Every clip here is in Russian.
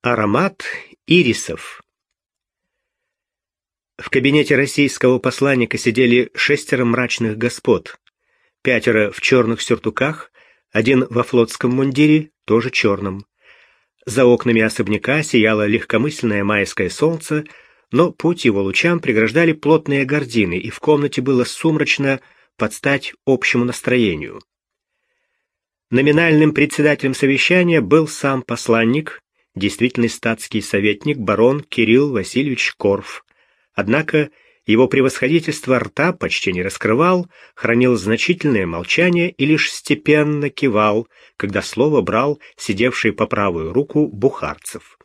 Аромат ирисов. В кабинете российского посланника сидели шестеро мрачных господ. Пятеро в черных сюртуках, один во флотском мундире, тоже черном. За окнами особняка сияло легкомысленное майское солнце, но путь его лучам преграждали плотные гардины, и в комнате было сумрачно под стать общему настроению. Номинальным председателем совещания был сам посланник, действительный статский советник барон Кирилл Васильевич Корф. Однако его превосходительство рта почти не раскрывал, хранил значительное молчание и лишь степенно кивал, когда слово брал сидевший по правую руку Бухарцев.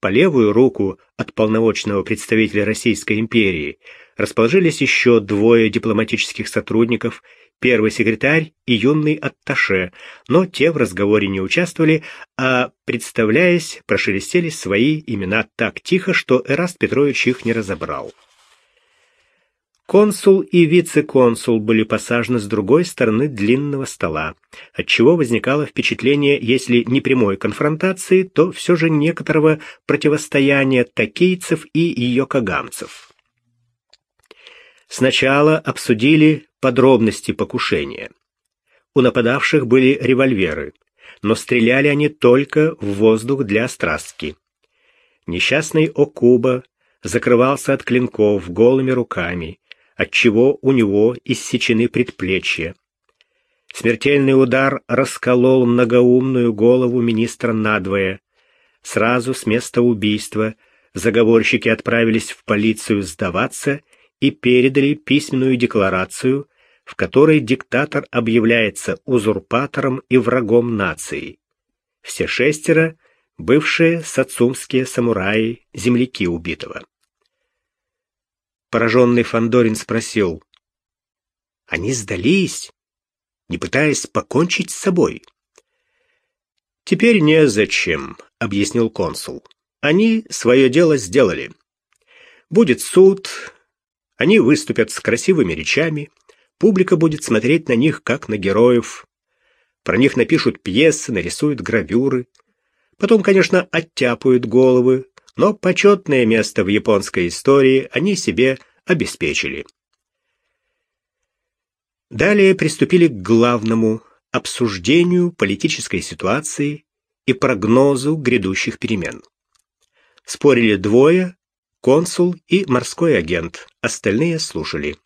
По левую руку от полномочного представителя Российской империи расположились еще двое дипломатических сотрудников первый секретарь и юный атташе, но те в разговоре не участвовали, а, представляясь, прошелестели свои имена так тихо, что Эраст Петрович их не разобрал. Консул и вице-консул были посажены с другой стороны длинного стола, отчего возникало впечатление, если не прямой конфронтации, то все же некоторого противостояния такийцев и ее кагамцев. Сначала обсудили подробности покушения. У нападавших были револьверы, но стреляли они только в воздух для страстки. Несчастный Окуба закрывался от клинков голыми руками, отчего у него иссечены предплечья. Смертельный удар расколол многоумную голову министра надвое. Сразу с места убийства заговорщики отправились в полицию сдаваться и передали письменную декларацию, в которой диктатор объявляется узурпатором и врагом нации. Все шестеро — бывшие сацумские самураи, земляки убитого. Пораженный Фандорин спросил, «Они сдались, не пытаясь покончить с собой?» «Теперь незачем», — объяснил консул. «Они свое дело сделали. Будет суд, они выступят с красивыми речами, Публика будет смотреть на них, как на героев. Про них напишут пьесы, нарисуют гравюры. Потом, конечно, оттяпают головы, но почетное место в японской истории они себе обеспечили. Далее приступили к главному – обсуждению политической ситуации и прогнозу грядущих перемен. Спорили двое – консул и морской агент, остальные слушали.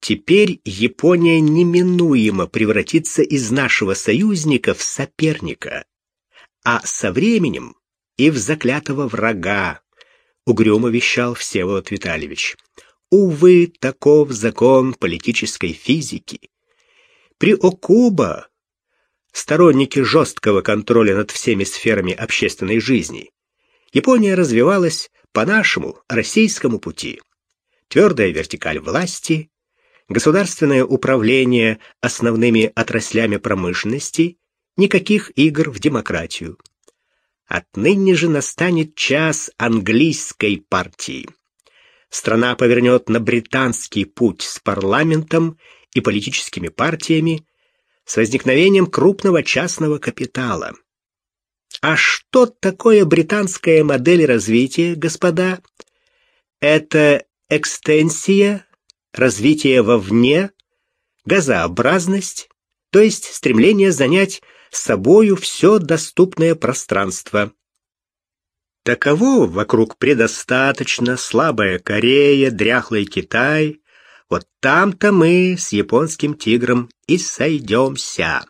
Теперь Япония неминуемо превратится из нашего союзника в соперника, а со временем и в заклятого врага, угрюмо вещал Всеволод Витальевич. Увы, таков закон политической физики. При Окуба, сторонники жесткого контроля над всеми сферами общественной жизни, Япония развивалась по нашему российскому пути. Твердая вертикаль власти, государственное управление основными отраслями промышленности, никаких игр в демократию. Отныне же настанет час английской партии. Страна повернет на британский путь с парламентом и политическими партиями, с возникновением крупного частного капитала. А что такое британская модель развития, господа? Это экстенсия развитие вовне, газообразность, то есть стремление занять собою все доступное пространство. Таково вокруг предостаточно, слабая Корея, дряхлый Китай. Вот там-то мы с японским тигром и сойдемся.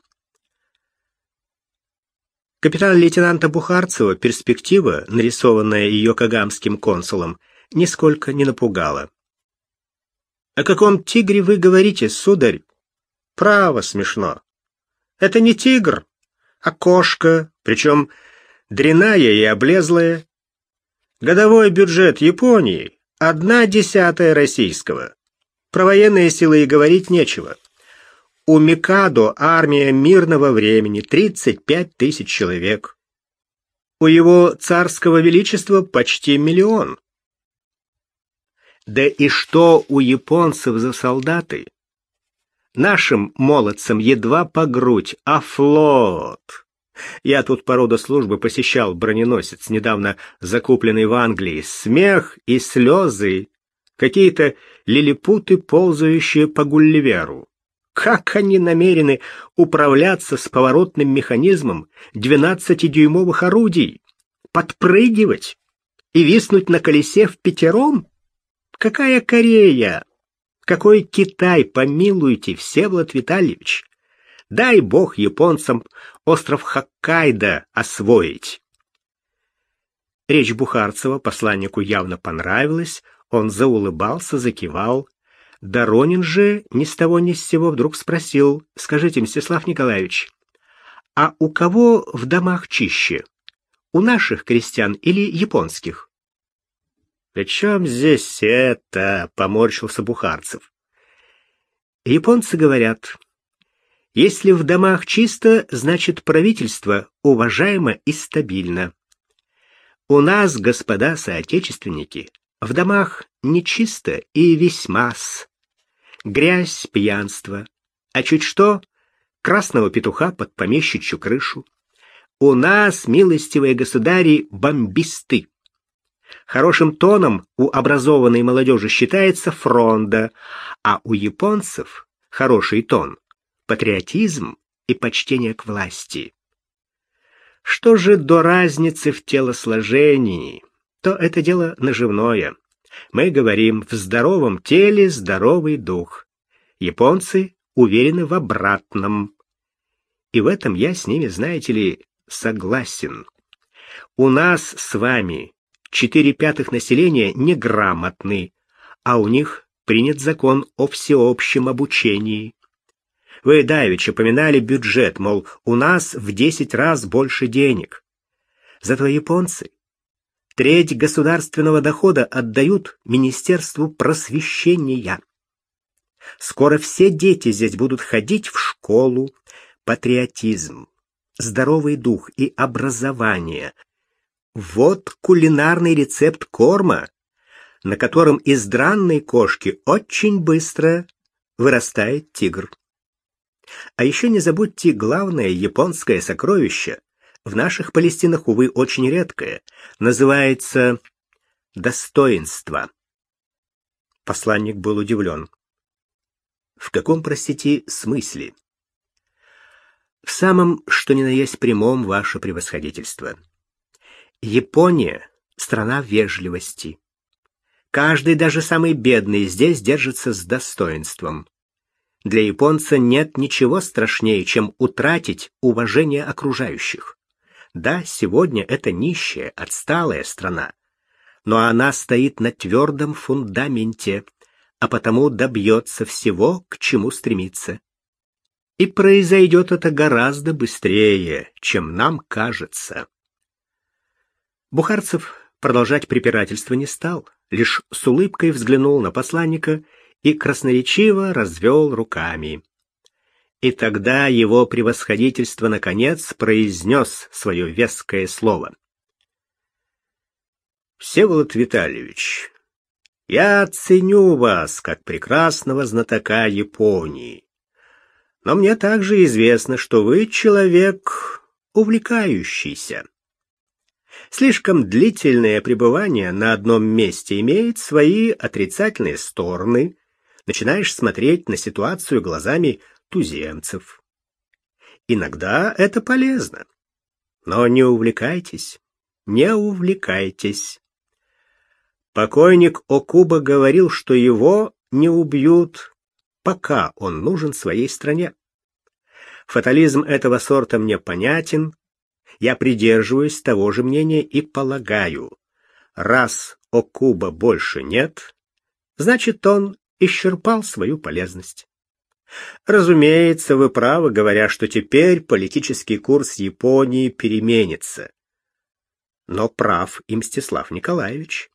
Капитана-лейтенанта Бухарцева перспектива, нарисованная ее кагамским консулом, нисколько не напугала. О каком тигре вы говорите, сударь? Право смешно. Это не тигр, а кошка, причем дряная и облезлая. Годовой бюджет Японии — одна десятая российского. Про военные силы и говорить нечего. У Микадо армия мирного времени — 35 тысяч человек. У его царского величества почти миллион. Да и что у японцев за солдаты? Нашим молодцам едва по грудь, а флот. Я тут по роду службы посещал броненосец, недавно закупленный в Англии. Смех и слезы. Какие-то лилипуты, ползающие по Гулливеру. Как они намерены управляться с поворотным механизмом 12-дюймовых орудий? Подпрыгивать и виснуть на колесе в пятером? Какая Корея? Какой Китай, помилуйте, Всеволод Витальевич? Дай бог японцам остров Хоккайдо освоить. Речь Бухарцева посланнику явно понравилась, он заулыбался, закивал. Доронин же ни с того ни с сего вдруг спросил, «Скажите, Мстислав Николаевич, а у кого в домах чище? У наших крестьян или японских?» «При чем здесь это?» — поморщился Бухарцев. «Японцы говорят, если в домах чисто, значит правительство уважаемо и стабильно. У нас, господа соотечественники, в домах нечисто и весьма-с. Грязь, пьянство. А чуть что, красного петуха под помещичью крышу. У нас, милостивые государи, бомбисты. Хорошим тоном у образованной молодежи считается фронда, а у японцев хороший тон — патриотизм и почтение к власти. Что же до разницы в телосложении, то это дело наживное. Мы говорим «в здоровом теле здоровый дух». Японцы уверены в обратном. И в этом я с ними, знаете ли, согласен. У нас с вами четыре пятых населения неграмотны, а у них принят закон о всеобщем обучении. Вы давеча упоминали бюджет, мол, у нас в десять раз больше денег. Зато японцы треть государственного дохода отдают Министерству просвещения. Скоро все дети здесь будут ходить в школу. Патриотизм, здоровый дух и образование вот кулинарный рецепт корма, на котором из дранной кошки очень быстро вырастает тигр. А еще не забудьте главное японское сокровище, в наших Палестинах, увы, очень редкое, называется достоинство. Посланник был удивлен. В каком, простите, смысле? В самом, что ни на есть прямом, ваше превосходительство. Япония — страна вежливости. Каждый, даже самый бедный, здесь держится с достоинством. Для японца нет ничего страшнее, чем утратить уважение окружающих. Да, сегодня это нищая, отсталая страна, но она стоит на твердом фундаменте, а потому добьется всего, к чему стремится. И произойдет это гораздо быстрее, чем нам кажется. Бухарцев продолжать препирательство не стал, лишь с улыбкой взглянул на посланника и красноречиво развел руками. И тогда его превосходительство наконец произнес свое веское слово. «Всеволод Витальевич, я ценю вас как прекрасного знатока Японии, но мне также известно, что вы человек увлекающийся. Слишком длительное пребывание на одном месте имеет свои отрицательные стороны. Начинаешь смотреть на ситуацию глазами туземцев. Иногда это полезно. Но не увлекайтесь, не увлекайтесь. Покойник Окуба говорил, что его не убьют, пока он нужен своей стране. Фатализм этого сорта мне понятен, я придерживаюсь того же мнения и полагаю, раз Окуба больше нет, значит, он исчерпал свою полезность. Разумеется, вы правы, говоря, что теперь политический курс Японии переменится. Но прав и Мстислав Николаевич.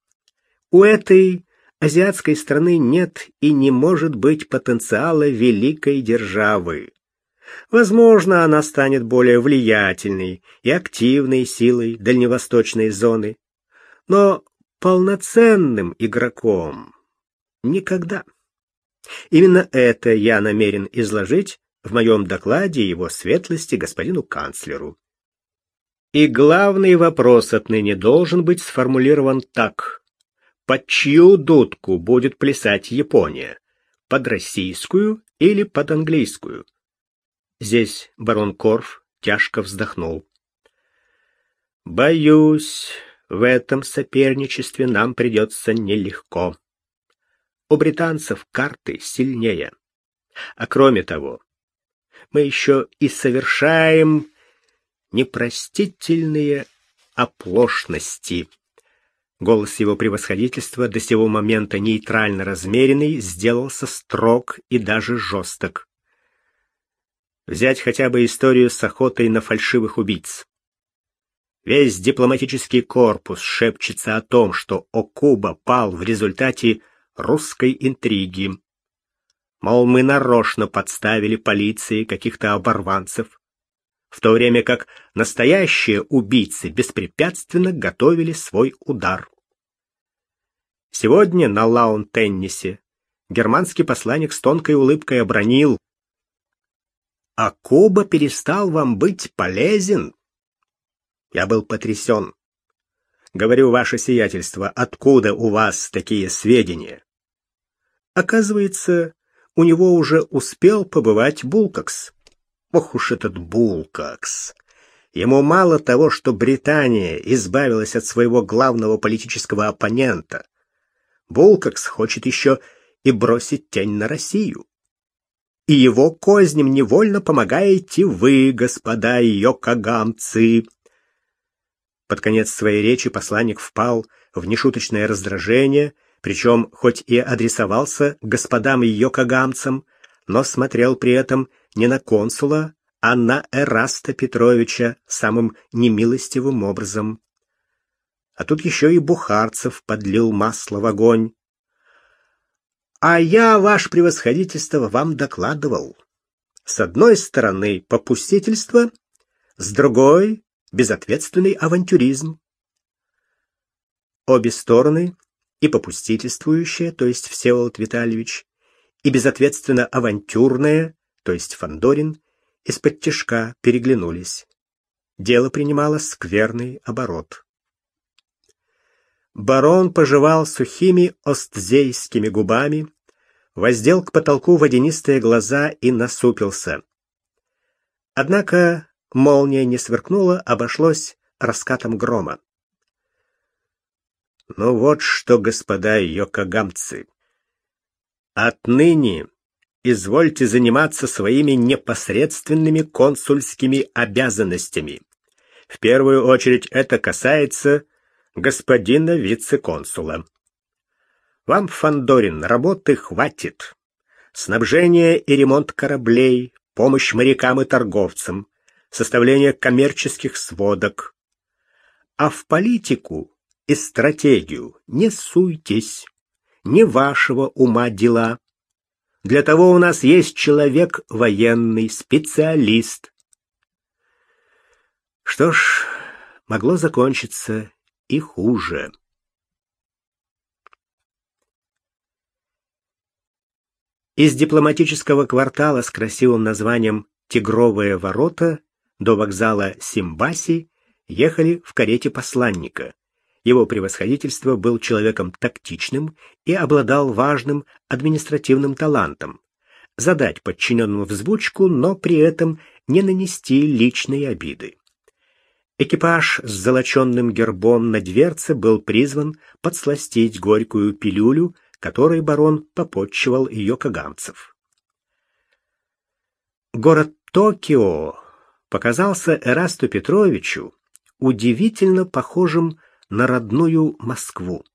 У этой азиатской страны нет и не может быть потенциала великой державы. Возможно, она станет более влиятельной и активной силой дальневосточной зоны, но полноценным игроком никогда. Именно это я намерен изложить в моем докладе его светлости господину канцлеру. И главный вопрос отныне должен быть сформулирован так. Под чью дудку будет плясать Япония? Под российскую или под английскую? Здесь барон Корф тяжко вздохнул. Боюсь, в этом соперничестве нам придется нелегко. У британцев карты сильнее. А кроме того, мы еще и совершаем непростительные оплошности. Голос его превосходительства, до сего момента нейтрально размеренный, сделался строг и даже жесток. Взять хотя бы историю с охотой на фальшивых убийц. Весь дипломатический корпус шепчется о том, что Окуба пал в результате русской интриги. Мол, мы нарочно подставили полиции каких-то оборванцев, в то время как настоящие убийцы беспрепятственно готовили свой удар. Сегодня на лаун-теннисе германский посланник с тонкой улыбкой обронил «А Куба перестал вам быть полезен?» Я был потрясен. Говорю, ваше сиятельство, откуда у вас такие сведения? Оказывается, у него уже успел побывать Булкакс. Ох уж этот Булкакс! Ему мало того, что Британия избавилась от своего главного политического оппонента. Булкакс хочет еще и бросить тень на Россию. И его козням невольно помогаете вы, господа ее кагамцы. Под конец своей речи посланник впал в нешуточное раздражение, причем хоть и адресовался господам ее кагамцам, но смотрел при этом не на консула, а на Эраста Петровича самым немилостивым образом. А тут еще и Бухарцев подлил масло в огонь. А я, ваше превосходительство, вам докладывал. С одной стороны попустительство, с другой безответственный авантюризм. Обе стороны, и попустительствующая, то есть Всеволод Витальевич, и безответственно авантюрная, то есть Фандорин, из-под тишка переглянулись. Дело принимало скверный оборот. Барон пожевал сухими остзейскими губами, воздел к потолку водянистые глаза и насупился. Однако молния не сверкнула, обошлось раскатом грома. Ну вот что, господа йокогамцы, отныне извольте заниматься своими непосредственными консульскими обязанностями. В первую очередь это касается господина вице-консула. Вам, Фандорин, работы хватит. Снабжение и ремонт кораблей, помощь морякам и торговцам, составление коммерческих сводок. А в политику и стратегию не суйтесь. Не вашего ума дела. Для того у нас есть человек военный, специалист. Что ж, могло закончиться и хуже. Из дипломатического квартала с красивым названием «Тигровые ворота» до вокзала Симбаси ехали в карете посланника. Его превосходительство был человеком тактичным и обладал важным административным талантом задать подчиненному взбучку, но при этом не нанести личной обиды. Экипаж с золоченным гербом на дверце был призван подсластить горькую пилюлю, которой барон попотчевал ее каганцев. Город Токио показался Эрасту Петровичу удивительно похожим на родную Москву.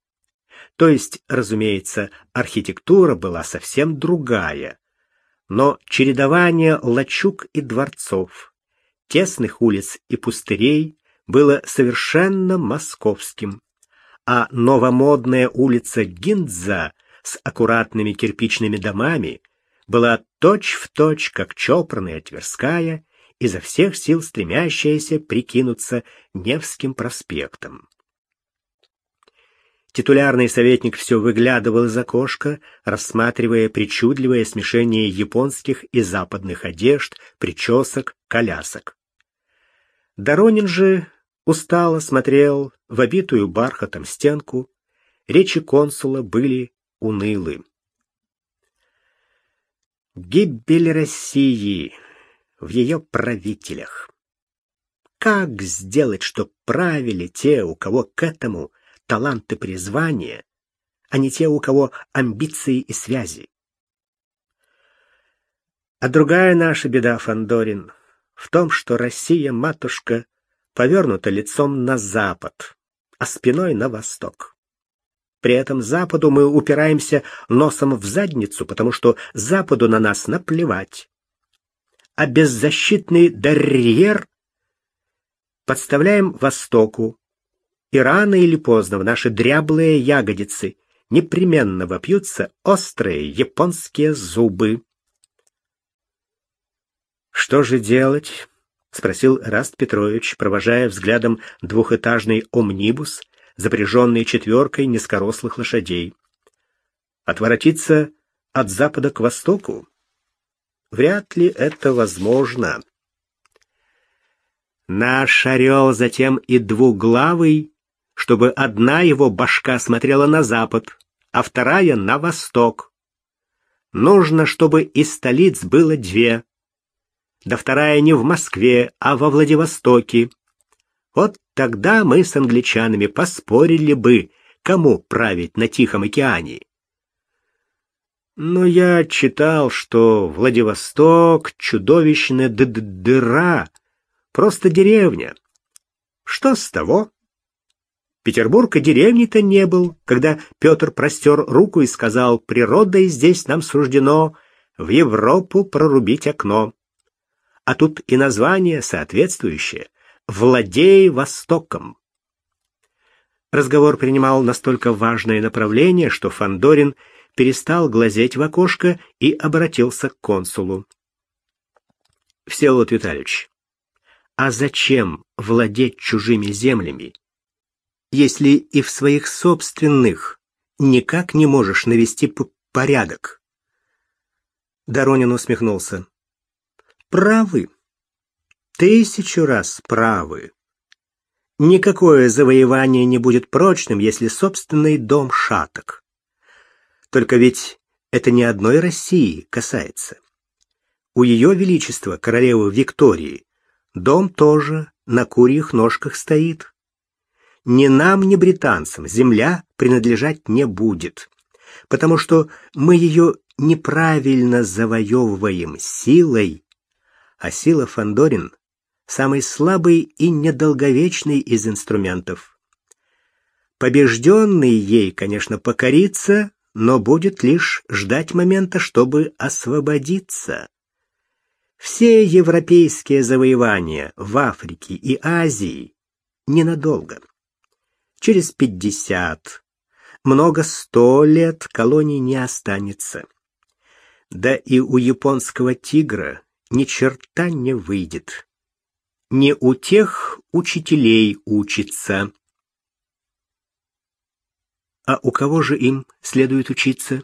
То есть, разумеется, архитектура была совсем другая, но чередование лачуг и дворцов, тесных улиц и пустырей было совершенно московским, а новомодная улица Гиндза с аккуратными кирпичными домами была точь-в-точь, точь, как чопорная Тверская, изо всех сил стремящаяся прикинуться Невским проспектом. Титулярный советник все выглядывал из окошка, рассматривая причудливое смешение японских и западных одежд, причесок, колясок. Доронин же устало смотрел в обитую бархатом стенку. Речи консула были унылы. Гибель России в ее правителях. Как сделать, чтоб правили те, у кого к этому талант и призвание, а не те, у кого амбиции и связи? А другая наша беда, Фандорин, в том, что Россия, матушка, повернута лицом на запад, а спиной на восток. При этом западу мы упираемся носом в задницу, потому что западу на нас наплевать. А беззащитный дарьер подставляем востоку, и рано или поздно в наши дряблые ягодицы непременно вопьются острые японские зубы. Что же делать? спросил Раст Петрович, провожая взглядом двухэтажный омнибус, запряженный четверкой низкорослых лошадей. Отворотиться от запада к востоку? Вряд ли это возможно. Наш орел затем и двуглавый, чтобы одна его башка смотрела на запад, а вторая на восток. Нужно, чтобы из столиц было две, да вторая не в Москве, а во Владивостоке. Вот тогда мы с англичанами поспорили бы, кому править на Тихом океане. Но я читал, что Владивосток — чудовищная д -д дыра, просто деревня. Что с того? Петербург и деревни-то не был, когда Петр простер руку и сказал, природой здесь нам суждено в Европу прорубить окно а тут и название соответствующее «Владей Востоком». Разговор принимал настолько важное направление, что Фандорин перестал глазеть в окошко и обратился к консулу. Всеволод Витальевич, а зачем владеть чужими землями, если и в своих собственных никак не можешь навести порядок? Доронин усмехнулся правы. Тысячу раз правы. Никакое завоевание не будет прочным, если собственный дом шаток. Только ведь это не одной России касается. У ее величества, королевы Виктории, дом тоже на курьих ножках стоит. Ни нам, ни британцам земля принадлежать не будет, потому что мы ее неправильно завоевываем силой а сила Фандорин самый слабый и недолговечный из инструментов. Побежденный ей, конечно, покорится, но будет лишь ждать момента, чтобы освободиться. Все европейские завоевания в Африке и Азии ненадолго. Через пятьдесят, много сто лет колоний не останется. Да и у японского тигра ни черта не выйдет. Не у тех учителей учится. А у кого же им следует учиться?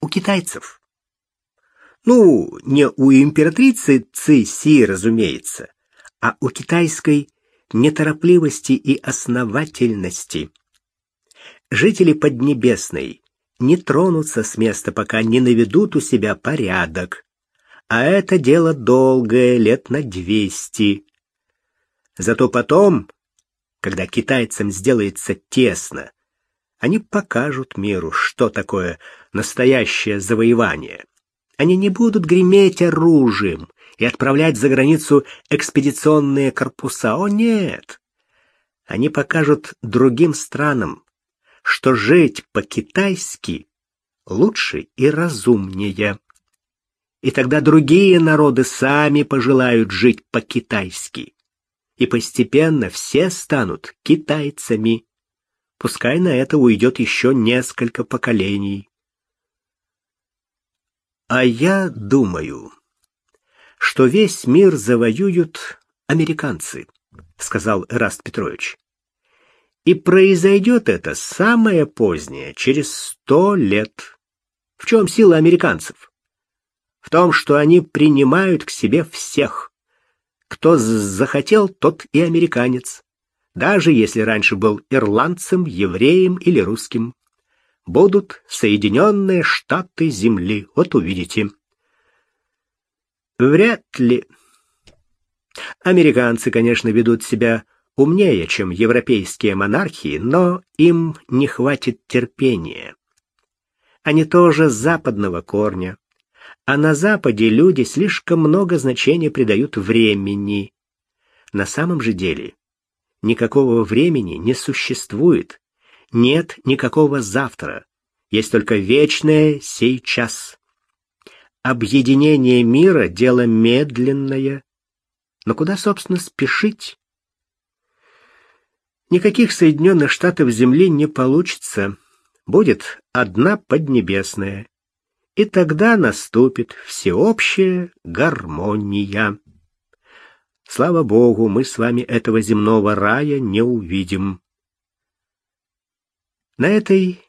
У китайцев. Ну, не у императрицы Ци разумеется, а у китайской неторопливости и основательности. Жители Поднебесной не тронутся с места, пока не наведут у себя порядок, а это дело долгое, лет на двести. Зато потом, когда китайцам сделается тесно, они покажут миру, что такое настоящее завоевание. Они не будут греметь оружием и отправлять за границу экспедиционные корпуса. О нет! Они покажут другим странам, что жить по-китайски лучше и разумнее и тогда другие народы сами пожелают жить по-китайски. И постепенно все станут китайцами. Пускай на это уйдет еще несколько поколений. А я думаю, что весь мир завоюют американцы, сказал Эраст Петрович. И произойдет это самое позднее, через сто лет. В чем сила американцев? в том, что они принимают к себе всех. Кто захотел, тот и американец. даже если раньше был ирландцем, евреем или русским. Будут Соединенные Штаты Земли, вот увидите. Вряд ли. Американцы, конечно, ведут себя умнее, чем европейские монархии, но им не хватит терпения. Они тоже западного корня, а на Западе люди слишком много значения придают времени. На самом же деле никакого времени не существует, нет никакого завтра, есть только вечное сейчас. Объединение мира — дело медленное, но куда, собственно, спешить? Никаких Соединенных Штатов Земли не получится. Будет одна Поднебесная. И тогда наступит всеобщая гармония. Слава Богу, мы с вами этого земного рая не увидим. На этой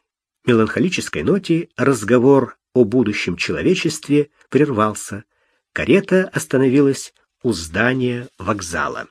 меланхолической ноте разговор о будущем человечестве прервался. Карета остановилась у здания вокзала.